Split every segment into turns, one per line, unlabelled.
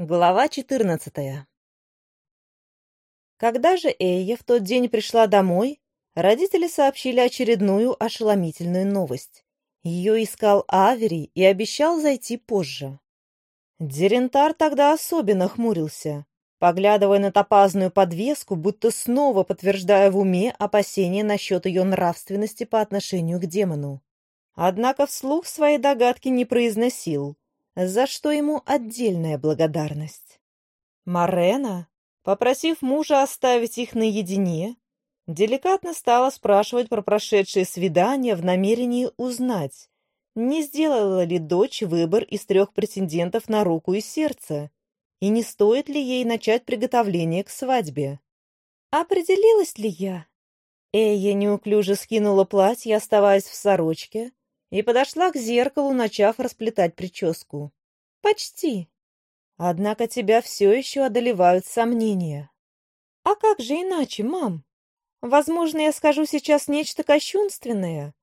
Глава 14 Когда же Эйя в тот день пришла домой, родители сообщили очередную ошеломительную новость. Ее искал Авери и обещал зайти позже. Дерентар тогда особенно хмурился, поглядывая на топазную подвеску, будто снова подтверждая в уме опасения насчет ее нравственности по отношению к демону. Однако вслух свои догадки не произносил — за что ему отдельная благодарность. Марена, попросив мужа оставить их наедине, деликатно стала спрашивать про прошедшее свидание в намерении узнать, не сделала ли дочь выбор из трех претендентов на руку и сердце, и не стоит ли ей начать приготовление к свадьбе. «Определилась ли я?» Эйя неуклюже скинула платье, оставаясь в сорочке, и подошла к зеркалу, начав расплетать прическу. «Почти. Однако тебя все еще одолевают сомнения». «А как же иначе, мам? Возможно, я скажу сейчас нечто кощунственное».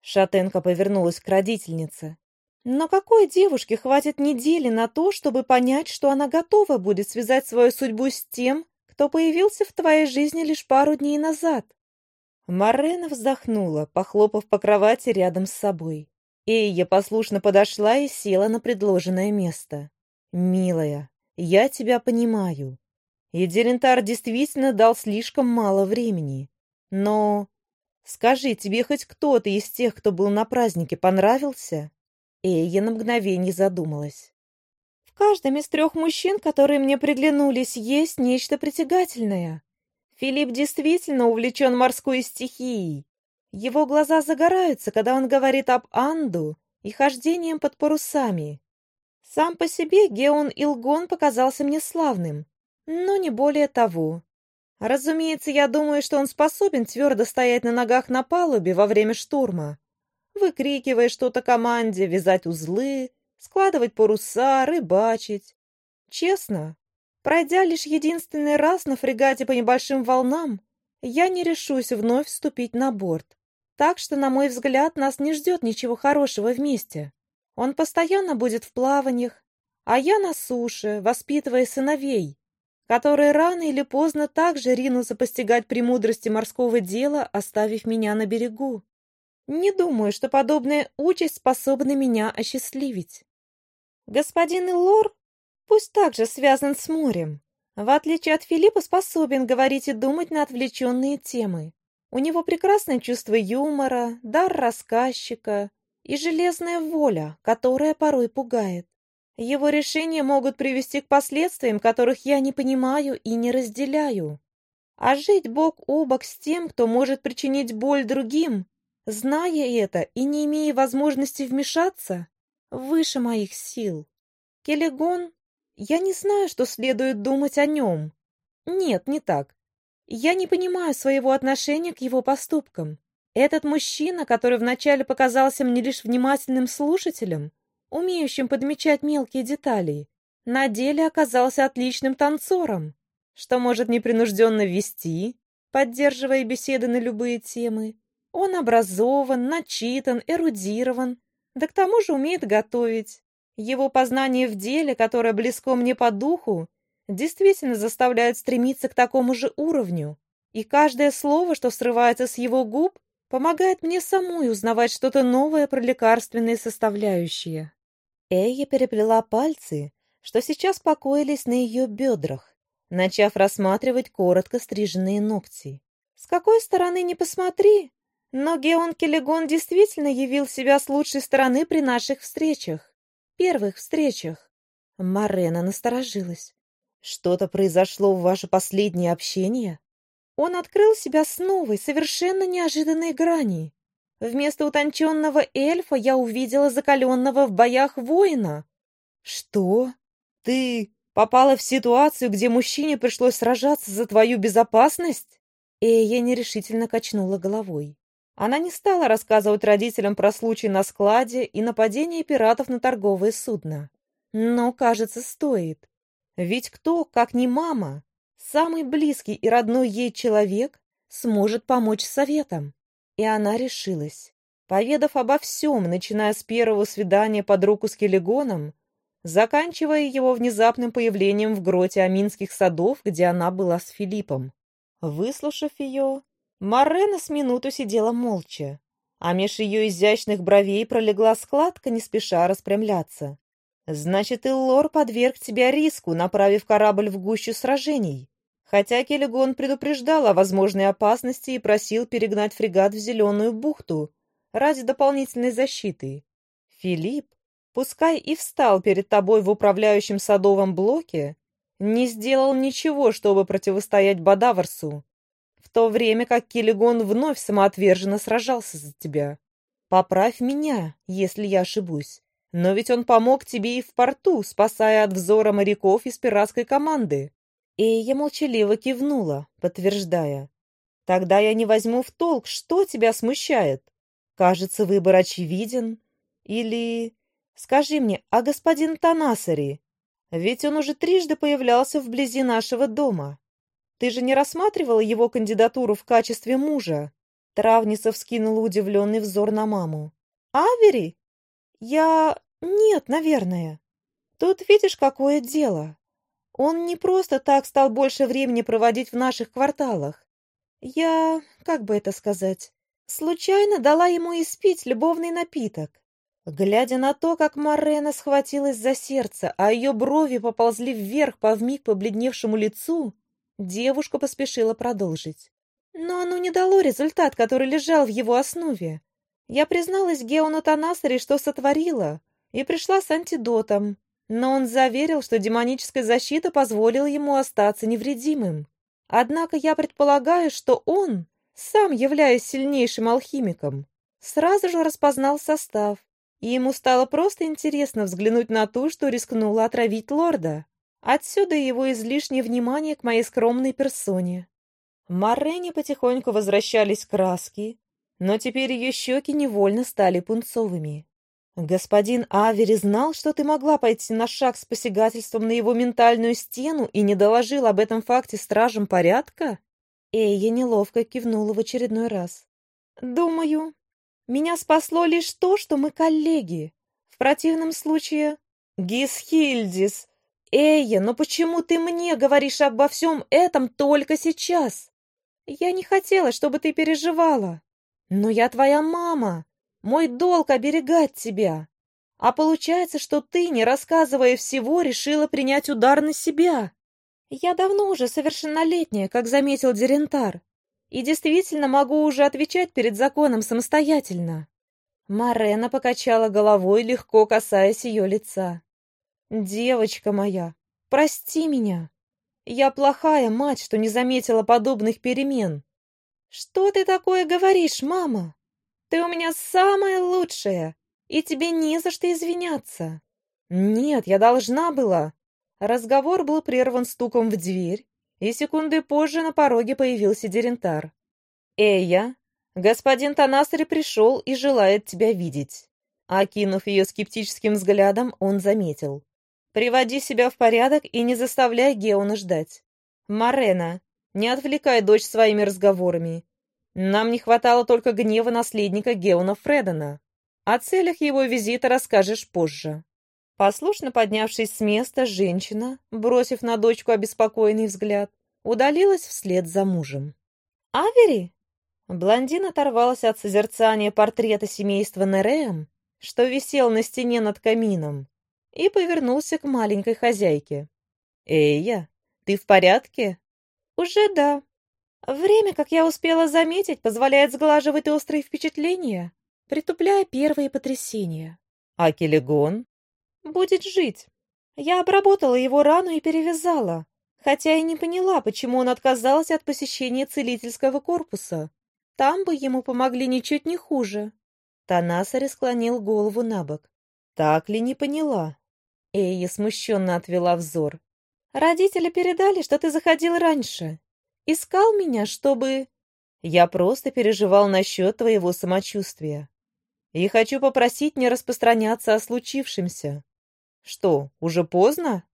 Шатенка повернулась к родительнице. «Но какой девушке хватит недели на то, чтобы понять, что она готова будет связать свою судьбу с тем, кто появился в твоей жизни лишь пару дней назад?» Марена вздохнула, похлопав по кровати рядом с собой. Эйя послушно подошла и села на предложенное место. «Милая, я тебя понимаю. И Дерентар действительно дал слишком мало времени. Но... Скажи, тебе хоть кто-то из тех, кто был на празднике, понравился?» Эйя на мгновение задумалась. «В каждом из трех мужчин, которые мне приглянулись, есть нечто притягательное. Филипп действительно увлечен морской стихией. Его глаза загораются, когда он говорит об Анду и хождением под парусами. Сам по себе Геон Илгон показался мне славным, но не более того. Разумеется, я думаю, что он способен твердо стоять на ногах на палубе во время штурма, выкрикивая что-то команде, вязать узлы, складывать паруса, рыбачить. Честно, Пройдя лишь единственный раз на фрегате по небольшим волнам, я не решусь вновь вступить на борт. Так что, на мой взгляд, нас не ждет ничего хорошего вместе. Он постоянно будет в плаваниях, а я на суше, воспитывая сыновей, которые рано или поздно также ринутся постигать премудрости морского дела, оставив меня на берегу. Не думаю, что подобная участь способна меня осчастливить. Господин Илор пусть также связан с морем. В отличие от Филиппа, способен говорить и думать на отвлеченные темы. У него прекрасное чувство юмора, дар рассказчика и железная воля, которая порой пугает. Его решения могут привести к последствиям, которых я не понимаю и не разделяю. А жить бок о бок с тем, кто может причинить боль другим, зная это и не имея возможности вмешаться, выше моих сил. Келегон я не знаю, что следует думать о нем. Нет, не так. Я не понимаю своего отношения к его поступкам. Этот мужчина, который вначале показался мне лишь внимательным слушателем, умеющим подмечать мелкие детали, на деле оказался отличным танцором, что может непринужденно вести, поддерживая беседы на любые темы. Он образован, начитан, эрудирован, да к тому же умеет готовить. Его познание в деле, которое близко мне по духу, действительно заставляет стремиться к такому же уровню. И каждое слово, что срывается с его губ, помогает мне самой узнавать что-то новое про лекарственные составляющие. Эя переплела пальцы, что сейчас покоились на ее бедрах, начав рассматривать коротко стриженные ногти. С какой стороны не посмотри, но Геон Келегон действительно явил себя с лучшей стороны при наших встречах первых встречах. Марена насторожилась. Что-то произошло в ваше последнее общение? Он открыл себя с новой, совершенно неожиданной грани. Вместо утонченного эльфа я увидела закаленного в боях воина. Что? Ты попала в ситуацию, где мужчине пришлось сражаться за твою безопасность? Эя нерешительно качнула головой. Она не стала рассказывать родителям про случай на складе и нападение пиратов на торговое судно. Но, кажется, стоит. Ведь кто, как не мама, самый близкий и родной ей человек, сможет помочь советом? И она решилась. Поведав обо всем, начиная с первого свидания под руку с Келегоном, заканчивая его внезапным появлением в гроте Аминских садов, где она была с Филиппом. Выслушав ее, Марена с минуту сидела молча, а меж ее изящных бровей пролегла складка, не спеша распрямляться. «Значит, Иллор подверг тебя риску, направив корабль в гущу сражений», хотя Келегон предупреждал о возможной опасности и просил перегнать фрегат в Зеленую бухту ради дополнительной защиты. Филипп, пускай и встал перед тобой в управляющем садовом блоке, не сделал ничего, чтобы противостоять Бадаварсу, в то время как Келегон вновь самоотверженно сражался за тебя. Поправь меня, если я ошибусь. Но ведь он помог тебе и в порту, спасая от взора моряков из пиратской команды. И я молчаливо кивнула, подтверждая. Тогда я не возьму в толк, что тебя смущает. Кажется, выбор очевиден. Или... Скажи мне, а господин Танасари? Ведь он уже трижды появлялся вблизи нашего дома. Ты же не рассматривала его кандидатуру в качестве мужа?» Травница вскинула удивленный взор на маму. «Авери? Я... Нет, наверное. Тут видишь, какое дело. Он не просто так стал больше времени проводить в наших кварталах. Я... как бы это сказать? Случайно дала ему испить любовный напиток. Глядя на то, как Марена схватилась за сердце, а ее брови поползли вверх по вмиг побледневшему лицу, девушка поспешила продолжить. Но оно не дало результат, который лежал в его основе. Я призналась Геону Танасаре, что сотворила, и пришла с антидотом, но он заверил, что демоническая защита позволила ему остаться невредимым. Однако я предполагаю, что он, сам являясь сильнейшим алхимиком, сразу же распознал состав и ему стало просто интересно взглянуть на ту, что рискнула отравить лорда. Отсюда его излишнее внимание к моей скромной персоне. Морене потихоньку возвращались краски, но теперь ее щеки невольно стали пунцовыми. Господин Авери знал, что ты могла пойти на шаг с посягательством на его ментальную стену и не доложил об этом факте стражам порядка? Эйя неловко кивнула в очередной раз. «Думаю, меня спасло лишь то, что мы коллеги. В противном случае... Гисхильдис! Эйя, но почему ты мне говоришь обо всем этом только сейчас? Я не хотела, чтобы ты переживала. Но я твоя мама. Мой долг оберегать тебя. А получается, что ты, не рассказывая всего, решила принять удар на себя. Я давно уже совершеннолетняя, как заметил Дерентар и действительно могу уже отвечать перед законом самостоятельно. Марена покачала головой, легко касаясь ее лица. «Девочка моя, прости меня. Я плохая мать, что не заметила подобных перемен. Что ты такое говоришь, мама? Ты у меня самая лучшая, и тебе не за что извиняться». «Нет, я должна была». Разговор был прерван стуком в дверь, и секунды позже на пороге появился Дерентар. «Эя, господин Танасари пришел и желает тебя видеть». Окинув ее скептическим взглядом, он заметил. «Приводи себя в порядок и не заставляй Геона ждать. Марена, не отвлекай дочь своими разговорами. Нам не хватало только гнева наследника Геона Фредена. О целях его визита расскажешь позже». Послушно поднявшись с места, женщина, бросив на дочку обеспокоенный взгляд, удалилась вслед за мужем. «Авери?» Блондин оторвался от созерцания портрета семейства Нереем, что висел на стене над камином, и повернулся к маленькой хозяйке. «Эйя, ты в порядке?» «Уже да. Время, как я успела заметить, позволяет сглаживать острые впечатления, притупляя первые потрясения».
«А Келегон?»
будет жить. Я обработала его рану и перевязала, хотя и не поняла, почему он отказался от посещения целительского корпуса. Там бы ему помогли ничуть не хуже. Танасари склонил голову на бок.
Так ли не поняла?
Эйя смущенно отвела взор. Родители передали, что ты заходил раньше. Искал меня, чтобы... Я просто переживал насчет твоего самочувствия. И хочу попросить не распространяться о случившемся. Что, уже поздно?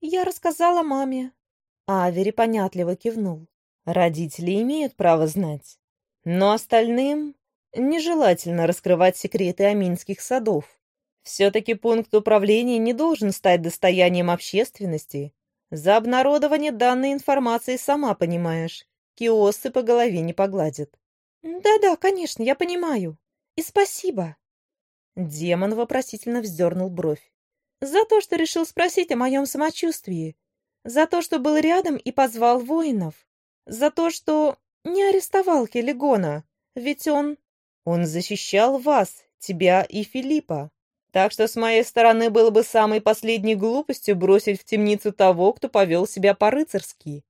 Я рассказала маме. Авери понятливо кивнул. Родители имеют право знать. Но остальным нежелательно раскрывать секреты аминских садов. Все-таки пункт управления не должен стать достоянием общественности. За обнародование данной информации, сама понимаешь, киосы по голове не погладят. «Да-да, конечно, я понимаю. И спасибо». Демон вопросительно вздернул бровь. «За то, что решил спросить о моем самочувствии. За то, что был рядом и позвал воинов. За то, что не арестовал Келегона. Ведь он... Он защищал вас, тебя и Филиппа. Так что с моей стороны было бы самой последней глупостью бросить в темницу того, кто повел себя по-рыцарски.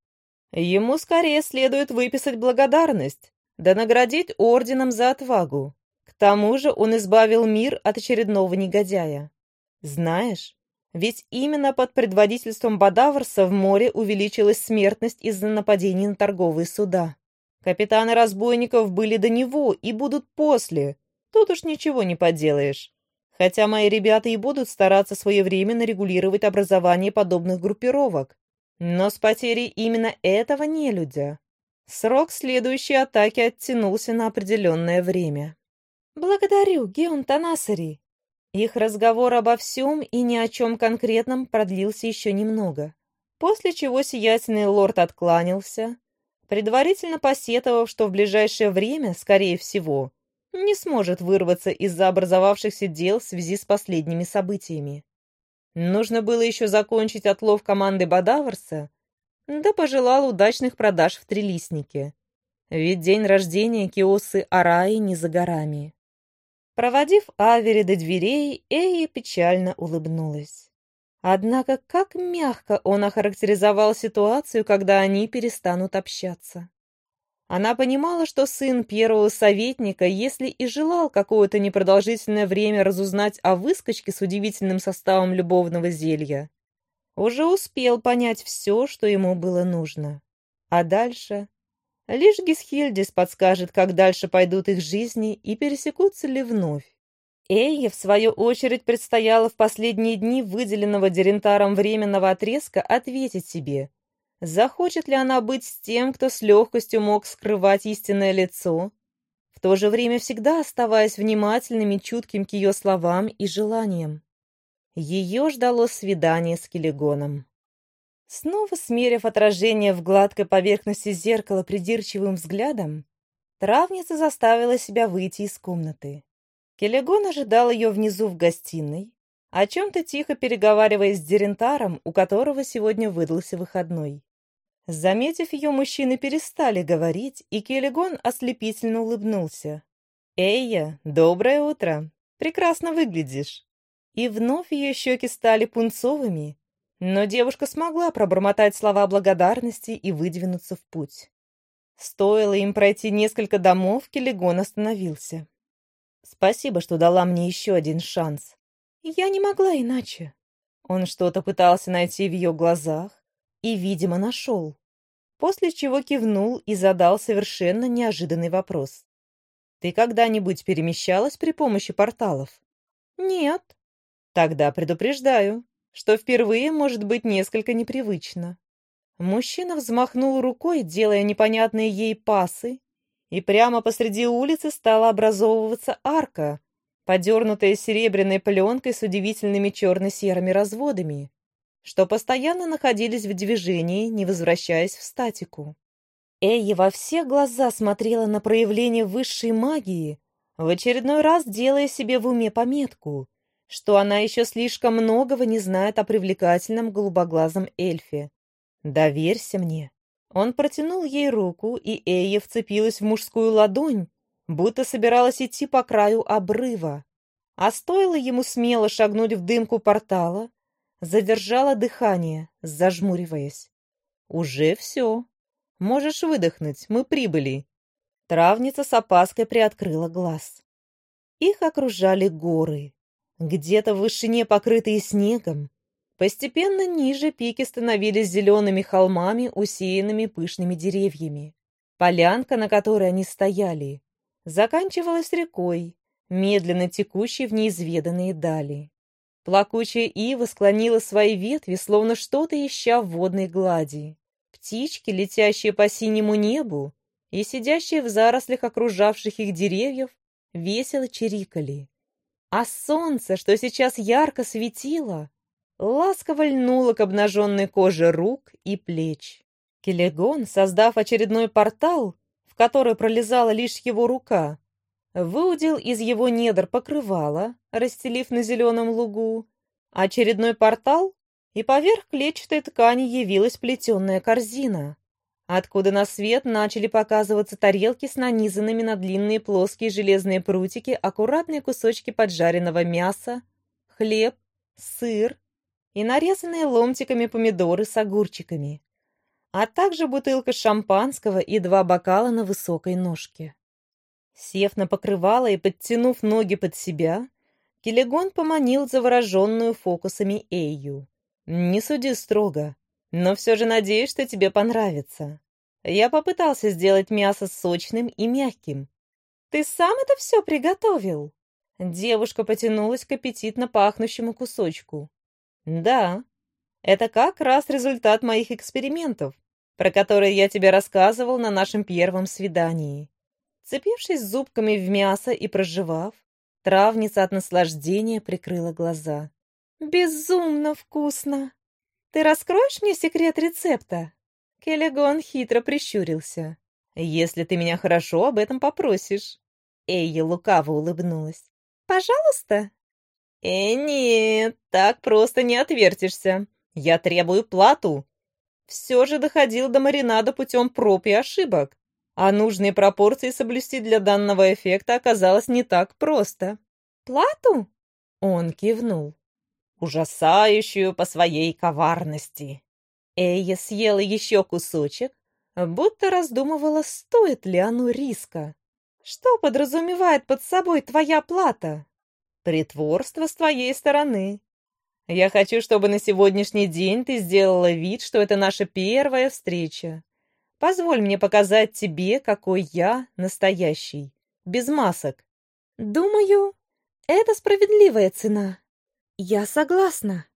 Ему скорее следует выписать благодарность, да наградить орденом за отвагу. К тому же он избавил мир от очередного негодяя. Знаешь, ведь именно под предводительством Бадаварса в море увеличилась смертность из-за нападений на торговые суда. Капитаны разбойников были до него и будут после. Тут уж ничего не поделаешь. Хотя мои ребята и будут стараться своевременно регулировать образование подобных группировок. Но с потерей именно этого нелюдя срок следующей атаки оттянулся на определенное время. «Благодарю, Геон Танасари!» Их разговор обо всем и ни о чем конкретном продлился еще немного, после чего сиятельный лорд откланялся, предварительно посетовав, что в ближайшее время, скорее всего, не сможет вырваться из-за образовавшихся дел в связи с последними событиями. Нужно было еще закончить отлов команды Бадаварса, да пожелал удачных продаж в Трилистнике. Ведь день рождения Киосы Араи не за горами. Проводив Авери до дверей, Эя печально улыбнулась. Однако как мягко он охарактеризовал ситуацию, когда они перестанут общаться. Она понимала, что сын первого советника, если и желал какое-то непродолжительное время разузнать о выскочке с удивительным составом любовного зелья, уже успел понять все, что ему было нужно. А дальше? Лишь Гисхильдис подскажет, как дальше пойдут их жизни и пересекутся ли вновь. Эйе, в свою очередь, предстояло в последние дни выделенного Дерентаром временного отрезка ответить себе, Захочет ли она быть с тем, кто с легкостью мог скрывать истинное лицо, в то же время всегда оставаясь внимательным и чутким к ее словам и желаниям? Ее ждало свидание с Келегоном. Снова смерив отражение в гладкой поверхности зеркала придирчивым взглядом, травница заставила себя выйти из комнаты. Келегон ожидал ее внизу в гостиной, о чем-то тихо переговариваясь с Дерентаром, у которого сегодня выдался выходной. Заметив ее, мужчины перестали говорить, и Келлигон ослепительно улыбнулся. «Эйя, доброе утро! Прекрасно выглядишь!» И вновь ее щеки стали пунцовыми, но девушка смогла пробормотать слова благодарности и выдвинуться в путь. Стоило им пройти несколько домов, Келлигон остановился. «Спасибо, что дала мне еще один шанс. Я не могла иначе». Он что-то пытался найти в ее глазах и, видимо, нашел после чего кивнул и задал совершенно неожиданный вопрос. «Ты когда-нибудь перемещалась при помощи порталов?» «Нет». «Тогда предупреждаю, что впервые может быть несколько непривычно». Мужчина взмахнул рукой, делая непонятные ей пасы, и прямо посреди улицы стала образовываться арка, подернутая серебряной пленкой с удивительными черно-серыми разводами что постоянно находились в движении, не возвращаясь в статику. Эйя во все глаза смотрела на проявление высшей магии, в очередной раз делая себе в уме пометку, что она еще слишком многого не знает о привлекательном голубоглазом эльфе. «Доверься мне». Он протянул ей руку, и Эйя вцепилась в мужскую ладонь, будто собиралась идти по краю обрыва. А стоило ему смело шагнуть в дымку портала, задержала дыхание, зажмуриваясь. «Уже все. Можешь выдохнуть, мы прибыли». Травница с опаской приоткрыла глаз. Их окружали горы, где-то в вышине покрытые снегом. Постепенно ниже пики становились зелеными холмами, усеянными пышными деревьями. Полянка, на которой они стояли, заканчивалась рекой, медленно текущей в неизведанные дали. Плакучая ива склонила свои ветви, словно что-то ища в водной глади. Птички, летящие по синему небу и сидящие в зарослях окружавших их деревьев, весело чирикали. А солнце, что сейчас ярко светило, ласково льнуло к обнаженной коже рук и плеч. Келегон, создав очередной портал, в который пролезала лишь его рука, выудил из его недр покрывало, расстелив на зеленом лугу, очередной портал, и поверх клетчатой ткани явилась плетеная корзина, откуда на свет начали показываться тарелки с нанизанными на длинные плоские железные прутики аккуратные кусочки поджаренного мяса, хлеб, сыр и нарезанные ломтиками помидоры с огурчиками, а также бутылка шампанского и два бокала на высокой ножке. Сев на покрывало и подтянув ноги под себя, Келегон поманил завороженную фокусами Эйю. «Не суди строго, но все же надеюсь, что тебе понравится. Я попытался сделать мясо сочным и мягким. Ты сам это все приготовил?» Девушка потянулась к аппетитно пахнущему кусочку. «Да, это как раз результат моих экспериментов, про которые я тебе рассказывал на нашем первом свидании. Цепившись зубками в мясо и проживав, травница от наслаждения прикрыла глаза. «Безумно вкусно! Ты раскроешь мне секрет рецепта?» Келегон хитро прищурился. «Если ты меня хорошо об этом попросишь». Эйя лукаво улыбнулась. «Пожалуйста?» «Э, нет, так просто не отвертишься. Я требую плату». Все же доходил до маринада путем проб и ошибок а нужные пропорции соблюсти для данного эффекта оказалось не так просто. «Плату?» Он кивнул. «Ужасающую по своей коварности». Эйя съела еще кусочек, будто раздумывала, стоит ли оно риска. «Что подразумевает под собой твоя плата?» «Притворство с твоей стороны. Я хочу, чтобы на сегодняшний день ты сделала вид, что это наша первая встреча. Позволь мне показать тебе, какой я настоящий, без масок. Думаю, это справедливая цена. Я согласна.